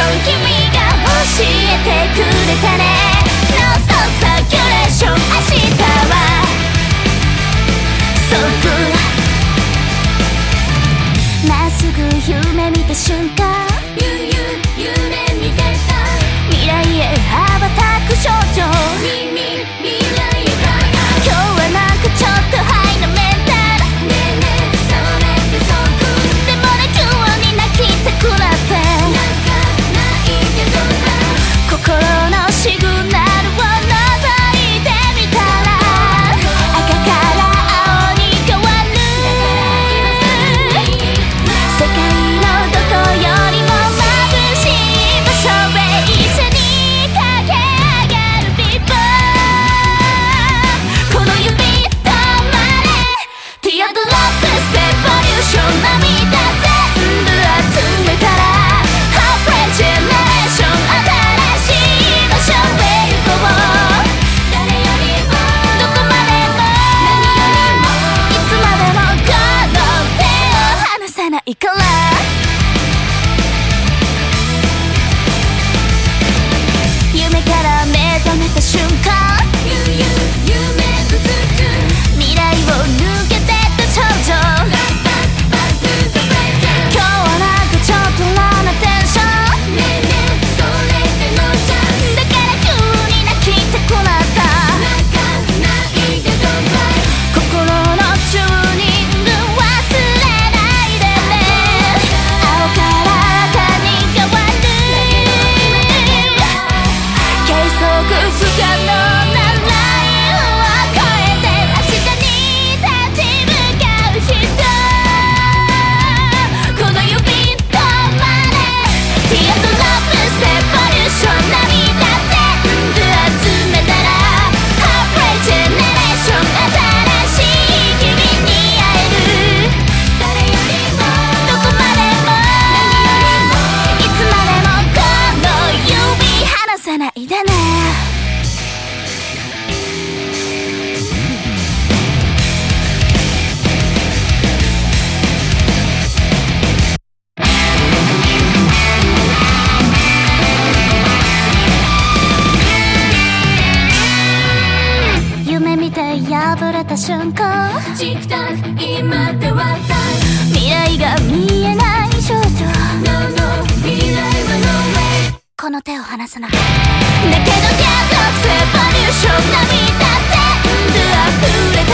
ション君が教えてくれたね。ノンストップサーンっすぐ夢見た瞬間。Et comme チクタク今では未来が見えない少女。no, no, の手を離すな。だけどギャラセパリューション涙全部溢れて